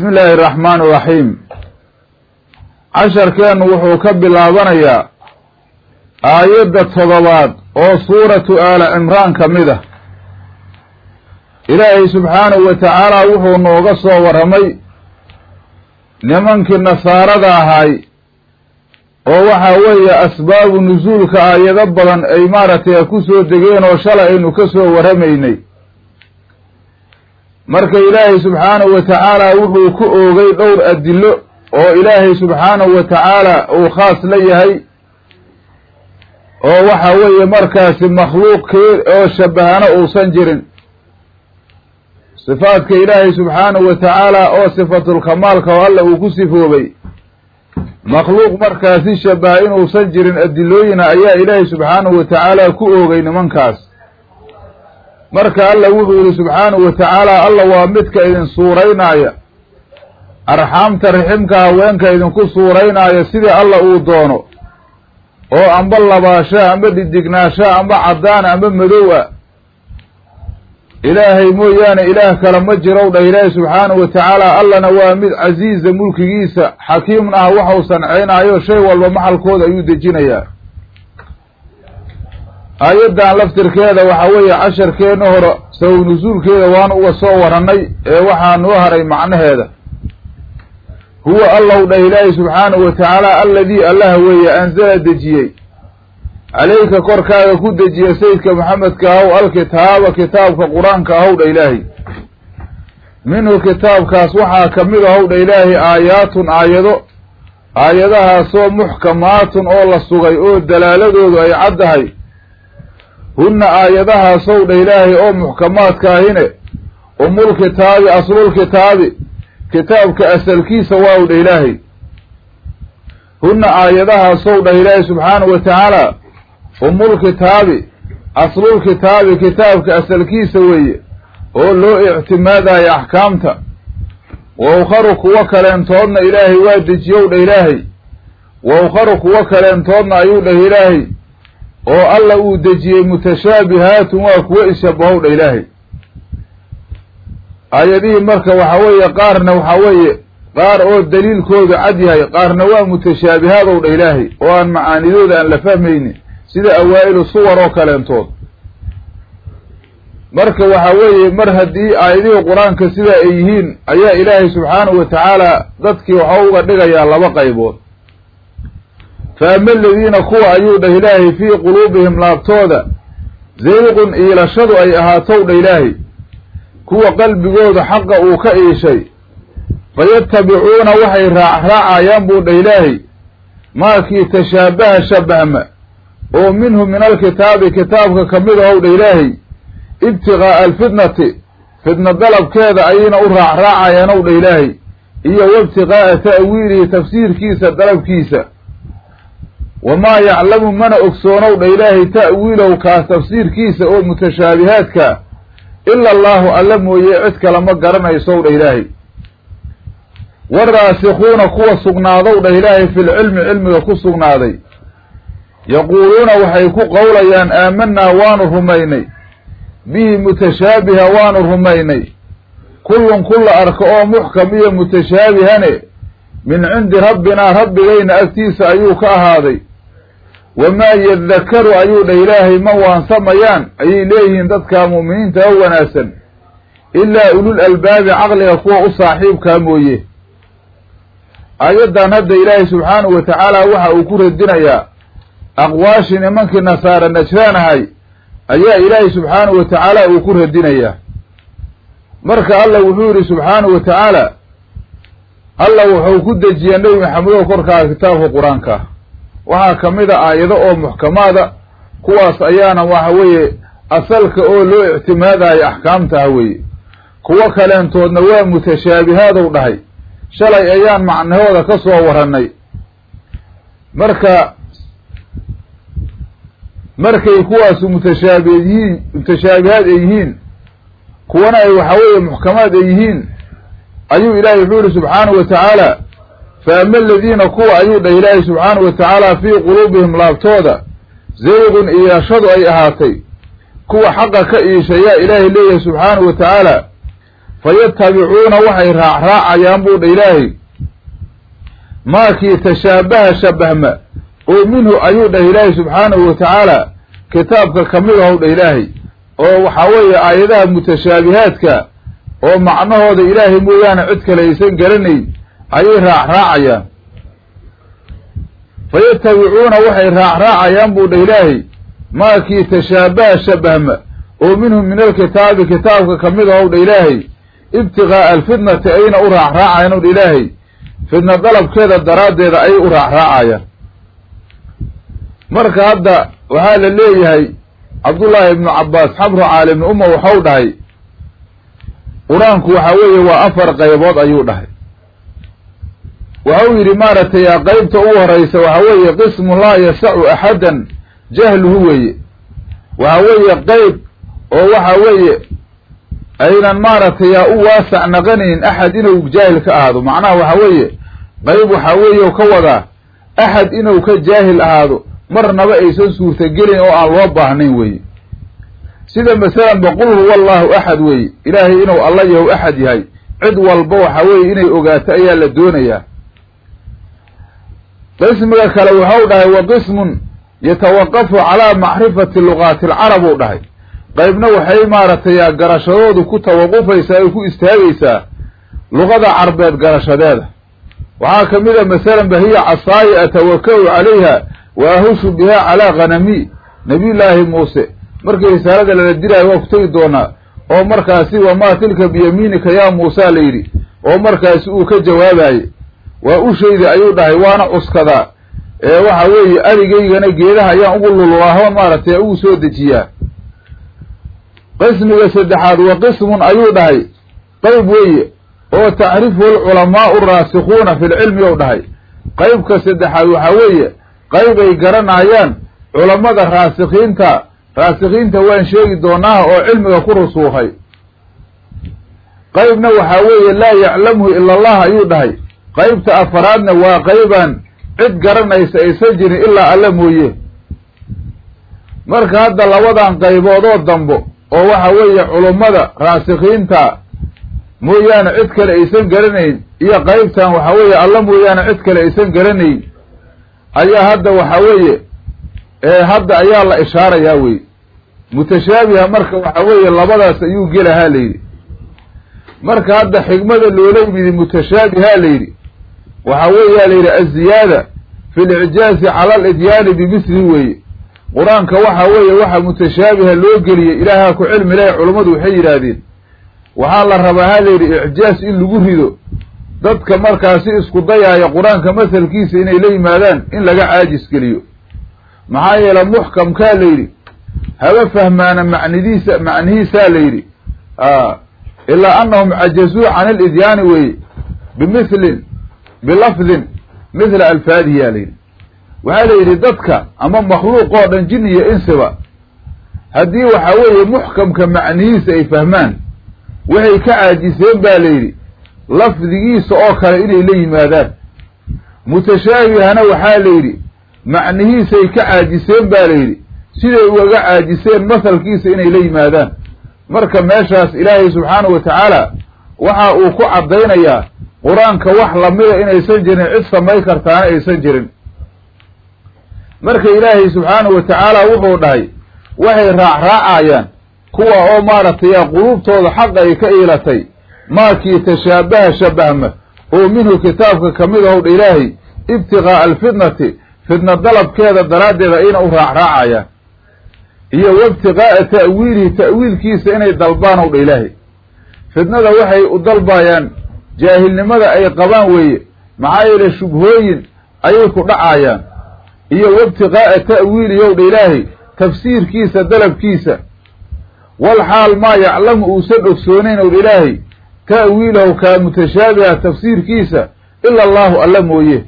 bismi illaahi araxmaan iraxiim casharkeennu wuxuu ka bilaabanayaa aayadda todobaad oo suuratu aala cimraan ka mid ah. Ilaahay subxaanahu wa tacaala wuxuu nooga soo warramay nimankii nasaarada ahay oo waxaa weeye asbaabu nusuulka aayado badan ay maaragtay ku soo degeen oo shalay aynu ka soo warramaynay marka ilaahay subxaanahu wa tacaala wuxuu ku oogay dhowr adilo oo ilaahay subxaanahu wa tacaala uu khaas la yahay. Oo waxa weeye markaasi makhluuqkee oo shabahano uusan jirin. Sifaadka ilaahay subxaanahu wa tacaala oo sifatulkamaalka oo alla uu ku sifoobay. Makhluuq markaasi shabaha inuusan jirin adilooyina ayaa ilaahay subxaanahu wa tacaala ku oogay nimankaas marka alla wuxuu yihi subxaanahu wa tacaala alla waa midka idin suuraynaaya arxaamta riximka haweenka idinku suuraynaaya sidii alla uu doono. Oo amba labaasha amba dhidignaasha amba caddaan amba madow a ilaahay mooyaane ilaah kale ma jirow dha ilaahay subxaanahu wa tacaala allana waa mid casiiza mulkigiisa xakiimun ah waxau sanceynaayo shay walba maxalkooda ayuu dejinayaa aayaddan laftirkeeda waxaa weeye casharkeenna hore sabab nusuulkeeda waan uga soo warannay ee waxaa noo haray macnaheeda. Huwa allow dhah ilaahay subxaanahu wa tacaala alladii allaha weeye anzala dejiyey. Calayka korkaaga ku dejiya sayidka maxamedka ahow alkitaaba kitaabka qur'aanka ahow dha ilaahay. Minhu kitaabkaas waxaa ka mid ahow dha ilaahay aayaatun aayado aayadahaasoo muxkamaatun oo la sugay oo dalaaladoodu ay caddahay hunna aayadahaasow dha ilaahay oo muxkamaadka ahine umulkitaabi aslulkitaabi kitaabka asalkiisa waaw dha ilaahay. Hunna aayadahaasow dhah ilaahay subxaanahu wa tacaala umulkitaabi aslulkitaabi kitaabka asalkiisa weeye oo loo ictimaadayo axkaamta. Wa ukharu kuwo kaleentoodna ilaahay waa dejiyow dhah ilaahay. Wa ukharu kuwo kaleentoodna ayuu dhah ilaahay oo alla uu dejiyey mutashaabihaatun waa kuwo ishabahow dha ilaahay. Aayadihii marka waxaa weeye qaarna waxaa weeye qaar oo daliilkoodu cad yahay qaarna waa mutashaabihadow dha ilaahay oo aan macaanidooda aan la fahmaynin sida awaa'ilu suwar oo kaleentood. Marka waxaa weeye mar haddii aayadihii qur'aanka sidaa ay yihiin ayaa ilaahay subxaanahu wa tacaala dadkii waxau uga dhigayaa laba qaybood fa ama aladiina kuwa ayuu dhah ilaahay fii quluubihim laabtooda zayqun iilashadu ay ahaatow dha ilaahay kuwa qalbigooda xaqa uu ka iishay. Fayattabicuuna waxay raacraacayaan buu dhah ilaahay maakii tashaabaha shabahma oo minhu min alkitaabi kitaabka ka mid ahow dha ilaahay ibtiqaa'a alfitnati fitna dalabkeeda ayayna u raacraacayaan ow dha ilaahay iyo waibtiqaa'a ta'wiilihi tafsiirkiisa dalabkiisa wamaa yaclamu mana ogsoonow dha ilaahay ta'wiilahu kaas tafsiirkiisa oo mutashaabihaadka ila allaahu alla mooye cid kale ma garanaysow dha ilaahay waraasikuuna kuwa sugnaadow dhah ilaahay filcilmi cilmiga ku sugnaaday yaquuluuna waxay ku qowlayaan aamanaa waanu rumaynay bihi mutashaabiha waanu rumaynay kullun kulla arka oo muxkam iyo mutashaabihane min cindi rabbinaa rabbigayna agtiisa ayuu ka ahaaday wamaa yadakaru ayuu dhah ilaahay ma waansamayaan ayay leeyihiin dadkaa mu'miniinta oo wanaagsan ilaa ulul albaabi caqliga kuwa u saaxiibkaa mooye aayaddan hadda ilaahay subxaanahu wa tacaala waxa uu ku radinayaa aqwaashii nimankii nasaara najraan ahay ayaa ilaahay subxaanahu wa tacaala uu ku radinayaa marka alla wuxuu yidhi subxaanahu wa tacaala alla wuxuu ku dejiyaa nebi maxamedow korkaaga kitaabka qur'aanka waxaa ka mid a aayado oo muxkamaada kuwaas ayaana waxa weeye asalka oo loo ictimaadayo axkaamta ah weeye. Kuwo kaleentoodna waa mutashaabihaadou dhahay. Shalay ayaan macnahooda ka soo warannay. Marka markay kuwaasu mutashaabi yihiin mutashaabihaad ay yihiin kuwana ay waxa weeye muxkamaad ay yihiin ayuu ilaahay wuxuu yihi subxaanahu wa tacaala fa ama aladiina kuwa ayuu dhah ilaahay subxaanahu wa tacaala fii quluubihim laabtooda zayqun iyaashadu ay ahaatay kuwa xaqa ka iishayaa ilaahay leeyahay subxaanahu wa tacaala fayatabicuuna waxay raacraacayaan buu dha ilaahay maakii tashaabaha shabahma oo minhu ayuu dhah ilaahay subxaanahu wa tacaala kitaabka ka mid ahow dha ilaahay oo waxaa weeye aayadaha mutashaabihaadka oo macnahooda ilaahay mooyaane cid kale aysan garanayn ayay raacraacayaan fayatabicuuna waxay raacraacayaan buu dha ilaahay maakii tashaabaha shabahma oo minhum min alkitaabi kitaabka ka mid ahow dha ilaahay ibtiqaa'a alfitnati ayna u raacraacayaan ow dha ilaahay fitna dalabkeeda daraaddeeda ayay u raacraacayaan marka hadda waxaa la leeyahay cabdullaahi ibnu cabbaas xabru caalimni uma waxau dhahay qur'aanku waxa weeye waa afar qaybood ayuu dhahay waxau yidhi maaragtay qeybta ugu horeysa waxa weeye qismu laa yasacu axadan jahluhu weeye. Waxa weeye qeyb oo waxa weeye aynan maaragtay u waasac naqanayn axad inuu jaahil ka ahaado. Macnaha waxa weeye qeyb waxa weeye ka wadaa axad inuu ka jaahil ahaado marnaba aysan suurtagelin oo aan loo baahnayn weye sida masalan ba qul huwa allahu axad weye ilaahay inuu alla yahu axad yahay. Cid walba waxa weeye inay ogaato ayaa la doonayaa qismiga kale waxau dhahay wa qismun yatawaqafu calaa macrifati luqaati alcarab uu dhahay. Qaybna waxay maaragtay garashadoodu ku tawaqufaysaa ay ku istaagaysaa luqada carbeed garashadeeda. Waxaa ka mid a masalan ba hiya casaayi atawaka'u calayha wa ahushu bihaa calaa ghanami. Nabiyullaahi muuse markii risaalada lala diraayo waa ku tegi doonaa oo markaasi wamaa tilka biyamiinika yaa muusa la yidhi. Oo markaasi uu ka jawaabaye waa ushayda ayuu dhahay waana cuskadaa ee waxa weeye arigaygana geedaha ayaan ugu lululaaho maaragtay ugu soo dejiyaa. Qismiga saddexaad wa qismun ayuu dhahay. Qayb weeye oo tacrifuhu alculamaau araasikuuna fi lcilmi ou dhahay. Qaybka saddexaad waxaa weeye qayb ay garanayaan culammada raasikiinta raasikiinta waan sheegi doonaaha oo cilmiga ku rusuukhay qaybna waxaa weeye laa yaclamuhu ila allah ayuu dhahay qaybta afaraadna waa qaybaan cid garanaysa aysan jirin ilaa alla mooye. Marka hadda labadan qayboodoo dambo oo waxa weeye culummada raasikiinta mooyaane cid kale aysan garanayn iyo qaybtan waxa weeye alla mooyaane cid kale aysan garanayn ayaa hadda waxa weeye hadda ayaa la ishaarayaa wey. Mutashaabiha marka waxa weeye labadaas ayuu gelahaa layidhi marka hadda xigmada loola yimidi mutashaabiha layidhi waxa weeyaa layidhi aziyaada fi licjaazi cala alidyaani bimisli weeye. Qur'aanka waxa weeye waxa mutashaabiha loo geliyey ilaahaa ku cilmi leh culummadu waxay yidhaahdeen waxaa la rabaa ha layidhi icjaas in lagu rido. Dadka markaasi isku dayaaya qur'aanka masalkiisa inay la yimaadaan in laga caajis geliyo. Maxaa yeele muxkamkaa layidhi haba fahmaana macnidiisa macnihiisaa layidhi ilaa anahum cajazuu can alidyaani weye bimilin bilafdin mithla alfaadihiyaa layidhi waxaa la yidhi dadka ama makhluuq oo dhan jin iyo insiba haddii waxa weeye muxkamka macnihiisa ay fahmaan waxay ka caajiseen baa layidhi lafdigiisa oo kale inay la yimaadaan. Mutashaabihana waxaa la yidhi macnihiisay ka caajiseen baa layidhi siday ugaga caajiseen masalkiisa inay la yimaadaan. Marka meeshaas ilaahay subxaanahu wa tacaala waxa uu ku caddaynayaa qur'aanka wax lamida inaysan jirin cid samay kartaana aysan jirin. Marka ilaahay subxaanahu wa tacaala wuxuu dhahay waxay raacraacayaan kuwa oo maaragtay quluubtooda xaq ay ka iilatay maakii tashaabaha shabahma oo minhu kitaabka ka mid ahow dha ilaahay ibtiqaa'a alfitnati fitna dalabkeeda daraaddeeda ayna u raacraacayaan. Iyo waibtiqaa'a ta'wiilihi ta'wiilkiisa inay dalbaan ow dha ilaahay. Fitnada waxay u dalbayaan jaahilnimada ay qabaan weeye. Maxaa yeele shubhooyin ayay ku dhacayaan. Iyo waibtiqaa'a ta'wiilihi ow dha ilaahay tafsiirkiisa dalabkiisa. Wal xaal maa yaclamu uusan ogsoonayn ow dha ilaahay ta'wiilahu kaa mutashaabiha tafsiirkiisa ila allahu alla mooye.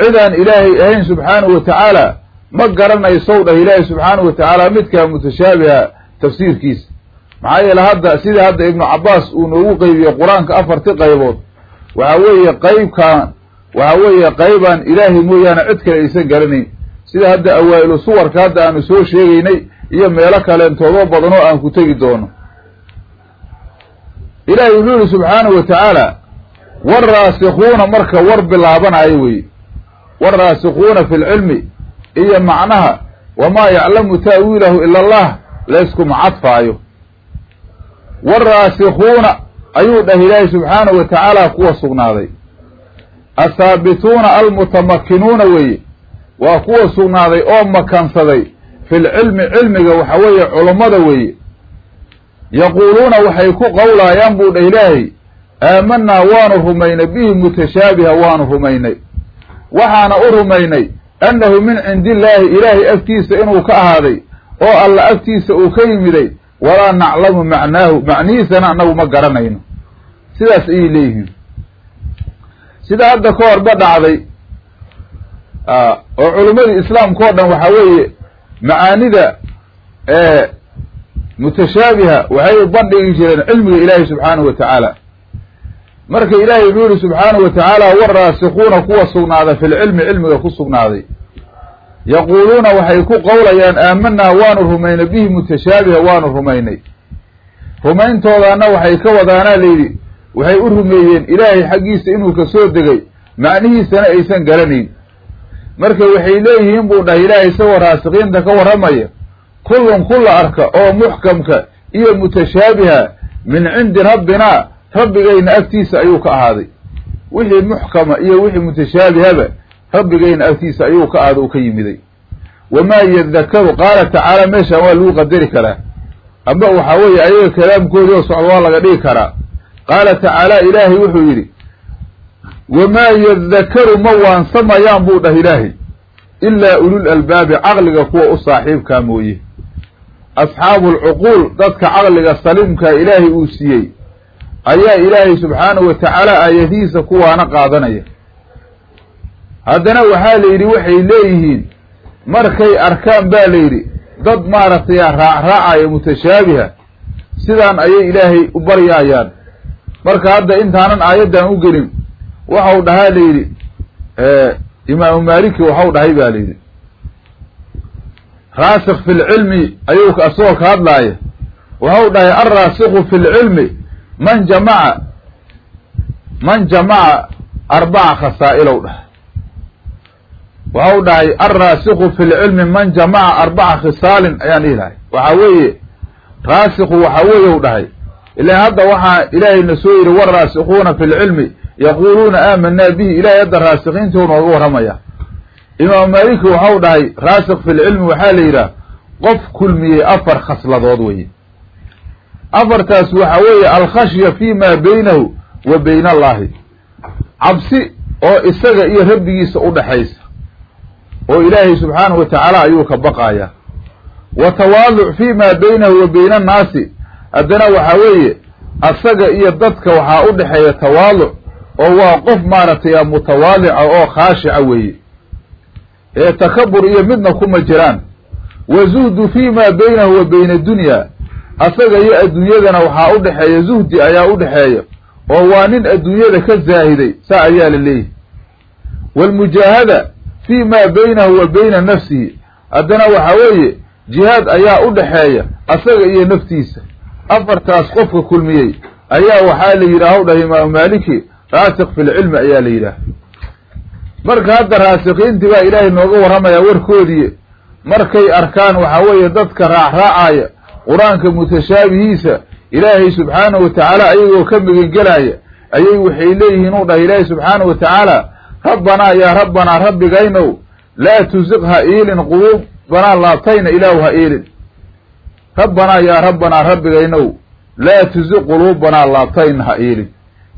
Cidaan ilaahay ahayn subxaanahu wa tacaala ma garanaysow dhah ilaahay subxaanahu wa tacaala midkaa mutashaabiha tafsiirkiisa maxaa yeele hadda sida hadda ibnu cabbaas uu noogu qeybiyey qur'aanka afarti qaybood waxa weeye qeybkaan waxa weeye qaybaan ilaahay mooyaane cid kale aysan garanayn sida hadda awaa'ilu suwarka hadda aanu soo sheegaynay iyo meelo kaleentoodoo badanoo aan ku tegi doono. Ilaahay wuxuu yihi subxaanahu wa tacaala waraasikuuna marka war bilaabanayo weye waraasikuuna fi lcilmi iyo macnaha wamaa yaclamu ta'wiilahu ila allah layskuma cadfaayo waraasikuuna ayuu dhah ilaahay subxaanahu wa tacaala kuwa sugnaaday athaabituuna almutamakinuuna weeye waa kuwa sugnaaday oo makansaday fi lcilmi cilmiga waxa weeye culummada weeye yaquuluuna waxay ku qowlaayaan buu dhah ilaahay aamanaa waanu rumaynay bihi mutashaabiha waanu rumaynay waxaana u rumaynay annahu min cindi illaahi ilaahay agtiisa inuu ka ahaaday oo alla agtiisa uu ka yimiday walaa naclamu macnaahu macnihiisana annagu ma garanayno. Sidaas ayay leeyihiin. Sida hadda ka horba dhacday oo culimmadii islaamka o dhan waxaa weeye macaanida mutashaabiha waxay bandhigi jireen cilmiga ilaahi subxaanahu wa tacaala. Marka ilaahay wuxuu yihi subxaanahu wa tacaala waraasikuuna kuwa sugnaaday fi lcilmi cilmiga ku sugnaaday yaquuluuna waxay ku qowlayaan aamanaa waanu rumaynay bihi mutashaabiha waanu rumaynay. Rumayntoodaana waxay ka wadaanaa layidhi waxay u rumeeyeen ilaahay xaggiisa inuu ka soo degay macnihiisana aysan garanayn marka waxay leeyihiin buu dhahay ilaahay isagoo raasikiinta ka warramaya kullun kulla arka oo muxkamka iyo mutashaabiha min cindi rabbinaa rabbigayna agtiisa ayuu ka ahaaday. Wixii muxkama iyo wixii mutashaabihaba rabbigayna agtiisa ayuu ka ahaaday uu ka yimiday. Wamaa yadakaru qaala tacaala meeshaan waa lagu qadari karaa. Amba waxaa weeye ayaga kalaamkoodii oo socdo waa laga dhigi karaa. Qaala tacaala ilaahay wuxuu yidhi wamaa yadakaru ma waansamayaan buu dhah ilaahay. Ilaa ulul albaabi caqliga kuwa u saaxiibkaa mooye. Asxaabu alcuquul dadka caqliga saliimkaa ilaahay uu siiyey ayaa ilaahay subxaanahu wa tacaala aayadihiisa kuwaana qaadanaya haddana waxaa la yidhi waxay leeyihiin markay arkaan baa la yidhi dad maaragtay raacraacaya mutashaabiha sidaan ayay ilaahay u baryaayaan. Marka hadda intaanan aayaddan u gelin waxau dhahaa la yidhi imaamu maaliki waxau dhahay ba la yidhi. Raasikh fi lcilmi ayuu asagoo ka hadlaaya waxau dhahay alraasikhu fi lcilmi man jamaca man jamaca arbaca khasaa'ilow dhahay waxau dhahay alraasikhu fi lcilmi man jamaca arbaca khisaalin ayaan dhihi lahay. Waxaa weeye raasikhu waxaa weeye dhahay. Ilaan hadda waxaa ilaahayna soo yidhi waraasikuuna fi lcilmi yaquuluuna aamanaa bihi. Ilahay hadda raasikiintuu nooga warramaya. Imaamu maaliki waxau dhahay raasikh fi lcilmi waxaa la yidhaah qof kulmiyey afar khasladood weye afartaas waxaa weeye alkhashya fi ma beynahu wa bayn allahi cabsi oo isaga iyo rabbigiisa u dhexaysa oo ilaahay subxaanahu wa tacaala ayuu ka baqaaya. Wa tawaaduc fi ma beynahu wa bayna annaasi. Haddana waxaa weeye asaga iyo dadka waxaa u dhexeeya tawaaduc oo waa qof maaragtay mutawaadica oo khaashica weeye. Ee takabur iyo midna kuma jiraan. Wa zuhdu fi ma beynahu wa bayna dunya. Asaga iyo adduunyadana waxaa u dhexeeya zuhdi ayaa u dhexeeya oo waa nin adduunyada ka zaahiday saa ayaa la leeyahy waalmujaahada fi ma beynahu wa bayna nafsihi haddana waxaa weeye jihaad ayaa u dhexeeya asaga iyo naftiisa. Afartaas qofka kulmiyey ayaa waxaa la yidhaah dhahay imaamu maaliki raasik fi lcilmi ayaa la yidhaah marka hadda raasikiintii baa ilaahay nooga warramayaa warkoodii markay arkaan waxaa weeye dadka raacraacaya qur'aanka mutashaabihiisa ilaahay subxaanahu wa tacaala ayagoo ka megengelaya ayay waxay leeyihiin uu dhahay ilaahay subxaanahu wa tacaala rabbanaa yaa rabbanaa rabbigaynow laa tusiq ha iilin quluubanaa laabtayna ilaahu ha iilin. Rabbanaa yaa rabbanaa rabbigaynow laa tusiq quluubanaa laabtayna ha iilin.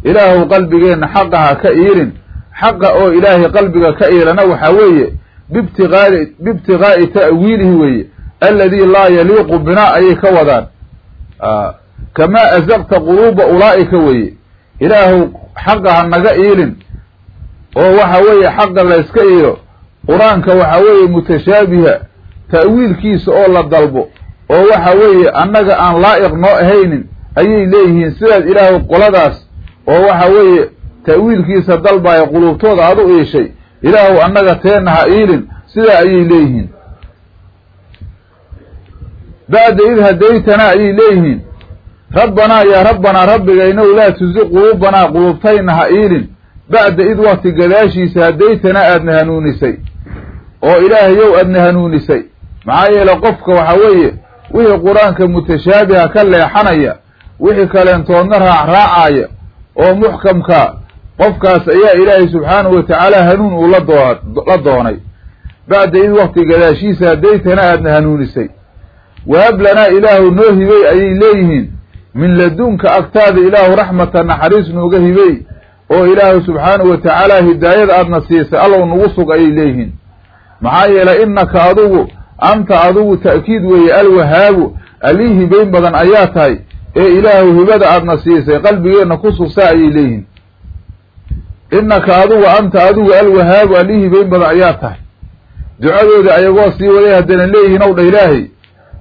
Ilaahuw qalbigeenna xaqa ha ka iilin. Xaqa oo ilaahay qalbiga ka iilana waxaa weeye bibtiqaai biibtiqaa'i ta'wiilihi weeye. Alladii laa yaliiqu binaa ayay ka wadaan. Kamaa azaqta quluuba ulaa'ika weeye. Ilaahuw xaqa ha naga iilin oo waxa weeye xaqa layska iilo qur'aanka waxaa weeye mutashaabiha ta'wiilkiisa oo la dalbo oo waxa weeye annaga aan laa'iq noo ahaynin ayay leeyihiin sidaas ilaahuw qoladaas oo waxa weeye ta'wiilkiisa dalbaya quluubtooda aad u iishay ilaahuw annaga teenna ha iilin sidaa ayay leeyihiin. Bacda id hadaytanaa ayay leeyihiin rabbanaa yaa rabbanaa rabbigaynow laa tusi quluubanaa quluubtayna ha iilin bacda id wakti gadaashiisa haddaytana aadna hanuunisay oo ilaahayow aadna hanuunisay maxaa yeele qofka waxaa weeye wixii qur'aanka mutashaabiha ka leexanaya wixii kaleentoodna raacraacaya oo muxkamka qofkaas ayaa ilaahay subxaanahu wa tacaala hanuun uu ladoo la doonay. bacda id wakti gadaashiisa haddaytana aadna hanuunisay wahab lanaa ilaahu noo hibey ayay leeyihiin. min ladunka agtaada ilaahu raxmata naxariis nooga hibey oo ilaahu subxaanahu wa tacaala hidaayada aadna siisay allow nagu sug ayay leeyihiin. Maxaa yeelay innaka adugu anta adugu ta'kiid weeye alwahaabu allii hibayn badan ayaa tahay ee ilaahu hibada aadna siisay qalbigeenna ku sugsaa ayay leeyihiin. Innaka adugu anta adugu alwahaabu allii hibayn badan ayaa tahay. Ducadoodii ayagoo sii waday haddana leeyihiin ow dha ilaahay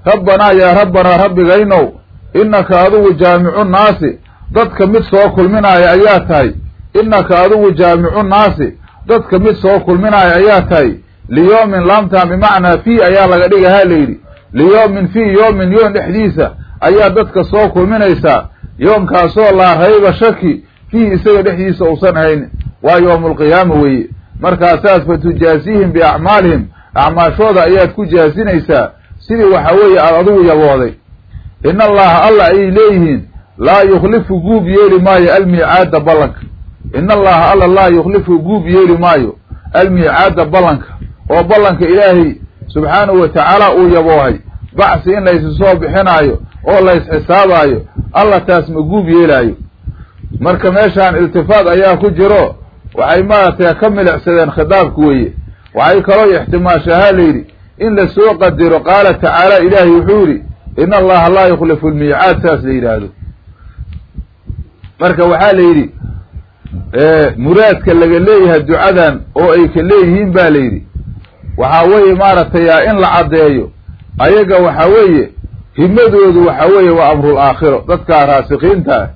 rabbanaa yaa rabbanaa rabbigaynow innaka adugu jaamicu naasi dadka mid soo kulminaaya ayaa tahay innaka adugu jaamicu naasi dadka mid soo kulminaaya ayaa tahay liyoomin laamtaan bimacnaa fii ayaa laga dhigahaa layidhi liyoomin fii yoomin yoon dhexdiisa ayaa dadka soo kulminaysaa yoonkaasoo laa rayba shaki fiihi isaga dhexdiisa uusan ahayn waa yowmulqiyaama weeye. Markaasaas fa tujaasihim biacmaalihim acmaashooda ayaad ku jaasinaysaa sidii waxa weeye aada adugu yabooday in allaha alla ayay leeyihiin laa yukhlifu guub yeeli maayo almiicaada ballanka in allaha alla laa yukhlifu guub yeeli maayo. Almiicaada ballanka oo ballanka ilaahay subxaanahu wa tacaala uu yaboohay. Bacsi in laysu soo bixinaayo oo laysxisaabaayo alla taas ma guub yeelaayo. Marka meeshaan iltifaad ayaa ku jiro waxay maaragtay ka milicsadeen khitaabku weeye. Waxay kaloo ixtimaashahaa layidhi in la soo qadiro qaala tacaala ilaahay wuxuu yidhi in allaha laa yukhlifu lmiicaad saas la yidhaahdo. Marka waxaa la yidhi muraadka laga leeyahay ducadan oo ay ka leeyihiin ba la yidhi. Waxaa weeye maaragtay in la caddeeyo. Ayaga waxaa weeye himadoodu waxaa weeye waa amrul aakhiro. Dadkaa raasikiinta ah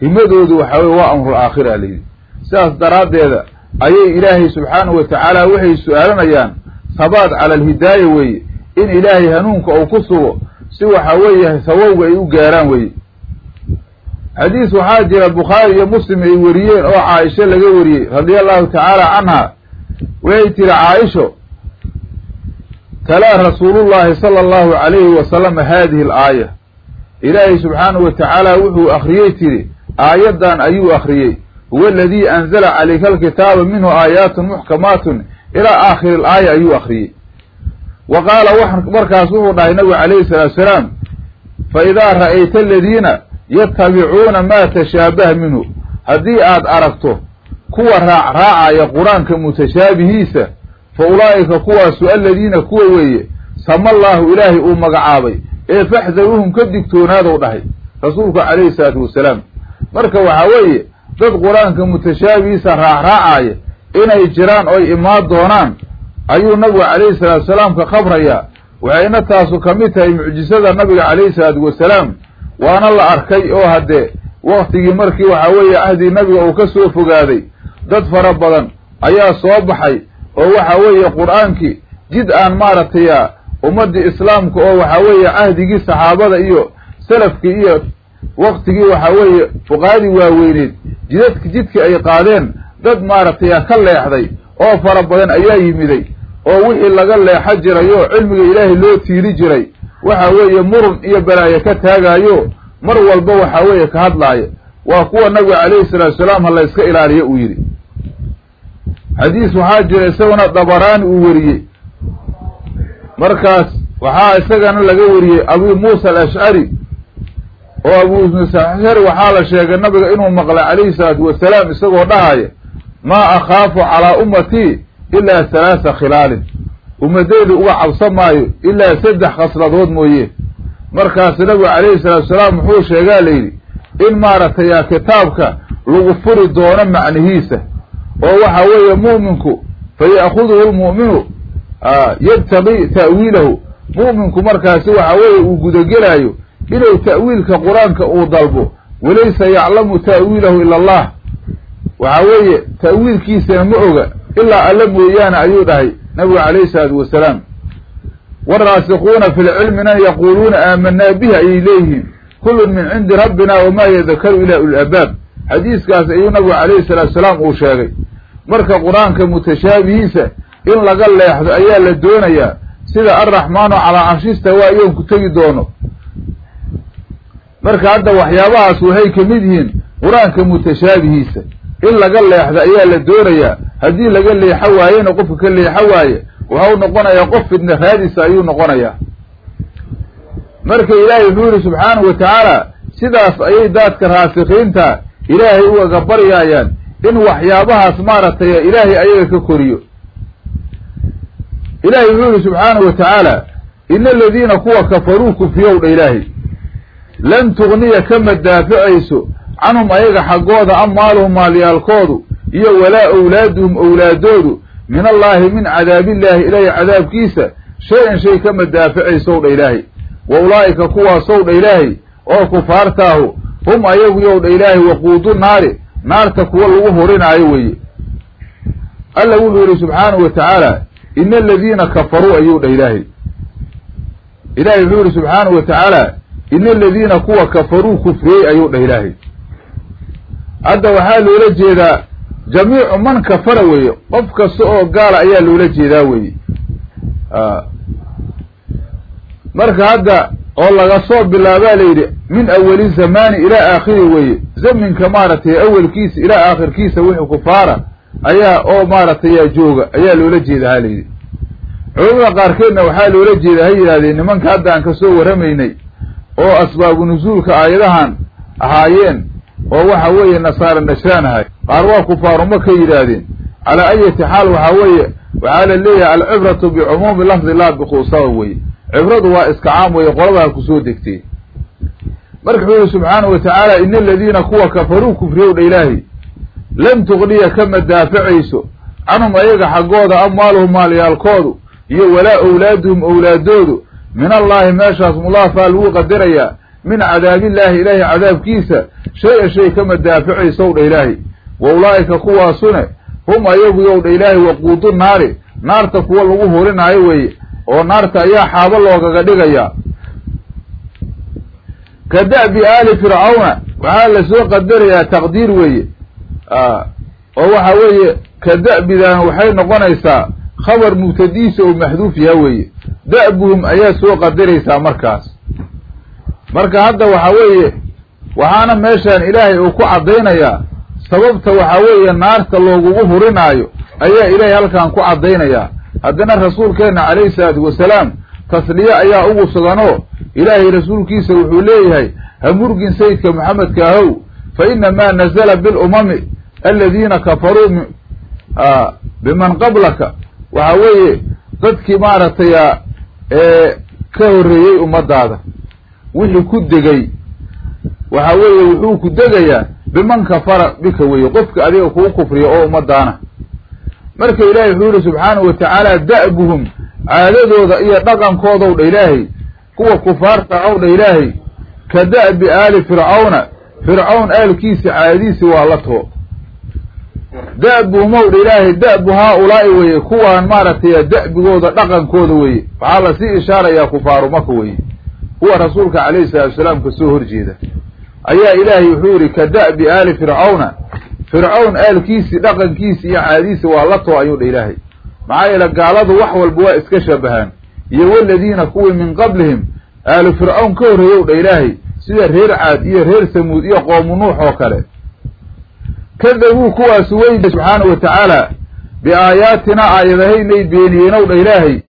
himadoodu waxaa weye waa amrul aakhira layidhi sidaas daraaddeeda ayay ilaahay subxaanahu wa tacaala waxay su'aalanayaan habaat cala alhidaaya weeye in ilaahay hanuunka uu ku sugo si waxaa weeye sawowga ay u gaaraan weye xadiis waxaa jira bukhaari iyo muslim ay wariyeen oo caaisho laga wariyey radia allahu tacaala canha waxay tiri caaisho talaa rasuulullahi sala allahu calayhi wasalama haadihi alaaya. Ilaahay subxaanahu wa tacaala wuxuu akhriyey tiri aayaddan ayuu akhriyey. Huwa aladii anzala calayka alkitaaba minhu aayaatun muxkamaatun ilaa aakhiri alaaya ayuu akhriyey. Wa qaala markaas wuxuu dhahay nabigu calayhi salaatu salaam fa idaa ra'ayta aladiina yatabicuuna maa tashaabaha minhu haddii aad aragto kuwa raac raacaya qur'aanka mutashaabihiisa fa ulaa'ika kuwaasu aladiina kuwa weeye sama allaahu ilaahay uu magacaabay ee faxdaruuhum ka digtoonaadou dhahay rasuulku calayhi salaatu wasalaam marka waxaa weeye dad qur'aanka mutashaabihiisa raacraacaya inay jiraan oy imaan doonaan ayuu nabigu calayhi salaatu wasalaam ka khabrayaa waxayna taasu ka mid tahay mucjisada nabiga calayhi salaatu wasalaam waana la arkay oo haddee waktigii markii waxaa weeye cahdii nabiga uu ka soo fogaaday dad fara badan ayaa soo baxay oo waxa weeye qur'aankii jid aan maaragtay ummaddii islaamka oo waxaa weeye cahdigii saxaabada iyo salafkii iyo waktigii waxaa weeye fuqahadii waaweyneed jidadk jidkii ay qaadeen dad maaragtay ka leexday oo fara badan ayaa yimiday oo wixii laga leexa jiray oo cilmiga ilaahay loo tiiri jiray waxa weeye murun iyo balaayo ka taagaayo mar walba waxaa weeye ka hadlaaya waa kuwa nabiga calayhi salaatu salaam ha layska ilaaliyo uu yidhi. Xadiis waxaa jira isaguna dabaraani uu weriyey markaas waxaa isagana laga wariyey abu muusa alashcari oo abu muusa alashcari waxaa la sheegay nabiga inuu maqlay calayhi salaatu wasalaam isagoo dhahaya maa akhaafu calaa ummatii ilaa halaasa khilaalin ummadeydu uga cabsan maayo ilaa saddex khasladood mooye. Markaas nabigu calayhi salaatu salaam wuxuu sheegaa layidhi in maaragtay kitaabka lagu furi doono macnihiisa oo waxa weeye mu'minku fa ya'khuduhu lmu'minu yabtaqi ta'wiilahu. Mu'minku markaasi waxa weeye uu gudagelaayo inuu ta'wiilka qur'aanka uu dalbo. Walaysa yaclamu ta'wiilahu ila allah. Waxa weeye ta'wiilkiisana ma oga ilaa alla mooyaane ayuu dhahay nabigu calayhi salaatu wasalaam waraasikuuna fi lcilmina yaquuluuna aamanaa bihi ayay leeyihiin kullun min cindi rabbina wamaa yadakaru ilaa ulilaabaab xadiiskaas ayuu nabigu calayhi salaatu salaam uu sheegay. Marka qur'aanka mutashaabihiisa in laga leexdo ayaa la doonayaa sida arraxmaanu calaa carshista waa iyoon ku tegi doono. Marka hadda waxyaabahaas waxay ka mid yihiin qur'aanka mutashaabihiisa in laga leexdo ayaa la doonayaa haddii laga leexo waayena qofka ka leexo waaye waxau noqonayaa qof fidna raadisa ayuu noqonayaa. Marka ilaahay wuxuu yihi subxaanahu wa tacaala sidaas ayay daadka raasikiinta ilaahay ugaga baryaayaan in waxyaabahaas maaragtay ilaahay ayaga ka koriyo. Ilaahay wuxuu yihi subxaanahu wa tacaala ina aladiina kuwa kafaruu kufriyow dha ilaahay. Lan tugniya kama daaficayso canhum ayaga xaggooda amwaaluhum maalyaalkoodu iyo walaa owlaaduhum owlaadoodu min allaahi min cadaabillaahi ilaahay cadaabkiisa shay-an shay kama daaficaysow dha ilaahay. Wa ulaa'ika kuwaasow dha ilaahay oo kufaartaahu hum ayagu yow dha ilaahay waquudu naari naarta kuwa lagu horinaayo weeye. Alla wuxuu yihi subxaanahu wa tacaala ina aladiina kafaruu ayuu dha ilaahay. Ilaahay wuxuu yihi subxaanahu wa tacaala ina aladiina kuwa kafaruu kufriyey ayuu dhah ilaahay. Hadda waxaa loola jeedaa jamiicu man kafara weeye qof kasta oo gaala ayaa loola jeedaa weeye. Marka hadda oo laga soo bilaabaa layidhi min awali zamaani ilaa aakhiri weeye. Zaminka maaragtay awelkiisa ilaa aakhirkiisa wixii kufaara ayaa oo maaragtay jooga ayaa loola jeeda ha layidhi culamada qaarkeedna waxaa loola jeeda ha yidhahdeen nimanka hadda aan ka soo warramaynay oo asbaabu nusuulka aayadahan ahaayeen oo waxa weeye nasaara nashraan ahay qaar waa kufaaruma ka yidhaahdeen calaa ayati xaal waxaa weeye waxaa la leeyahay alcibratu bicumuumi lafdi laa bikhuusaba weye cibradu waa iska caam weeye qoladaa ku soo degtay marka wuxuu yihi subxaanahu wa tacaala ina aladiina kuwa kafaruu kufriyow dha ilaahi lan tugniya kama daaficayso canhum ayaga xaggooda amwaaluhum maalyaalkoodu iyo walaa owlaaduhum owlaadoodu min allaahi meeshaas mudaafaa lagu qadarayaa min cadaabillaahi ilaahay cadaabkiisa shay-a shay kama daaficaysow dha ilaahay wa ulaa'ika kuwaasune. Hum ayagu yow dha ilaahay waquudu naari. Naarta kuwa lagu hurinaayo weeye oo naarta ayaa xaabo loogaga dhigayaa ka da'bi aali fircawna waxaa la soo qadarayaa taqdiir weeye oo waxa weeye ka da'bidan waxay noqonaysaa khabar mubtadiisa oo maxduuf yaha weeye da'buhum ayaa soo qadaraysaa markaas. Marka hadda waxa weeye waxaana meeshaan ilaahay uu ku caddaynayaa sababta waxaa weeye naarta loogugu hurinaayo ayaa ilaahay halkan ku caddaynayaa haddana rasuulkeenna calayhi salaatu wasalaam tasliye ayaa ugu suganoo ilaahay rasuulkiisa wuxuu leeyahay ha murgin sayidka maxamedka ahow fa inamaa nazala bilumami aladiina kafaruu biman qablaka. Waxa weeye dadkii maaragtay ee ka horreeyey ummadaada wixii ku degay. Waxa weeye wuxuu ku degayaa biman kafara bika weeye qofka adiga kuu kufriya oo ummadaana marka ilaahay wuxuu yihi subxaanahu wa tacaala da'buhum caadadooda iyo dhaqankoodaw dha ilaahay kuwa kufaarta ow dha ilaahay ka da'bi aali fircawna fircawn aalkiisa caadadiisi waa la too. Da'buhumow dha ilaahay da'bu haa-ulaa'i weeye kuwaan maaragtay da'bigooda dhaqankooda weeye. Waxaa la sii ishaarayaa kufaaru maka weeye. Kuwa rasuulka calayhi salaatu wasalaam ka soo horjeeda ayaa ilaahay wuxuu yihi ka da'bi aali fircawna fircawn aalkiisii dhaqankiisi iyo caadadiisi waa la too ayuu dha ilaahay. Maxaa yeele gaaladu wax walba waa iska shabahaan. Iyo waladiina kuwii min qablihim aalu fircawn ka horreeyow dha ilaahay sida reer caad iyo reer samuud iyo qoomu nuux oo kale. Kadabuu kuwaas weyne subxaanahu wa tacaala biaayaatina aayadahaynay beeniyeenow dha ilaahay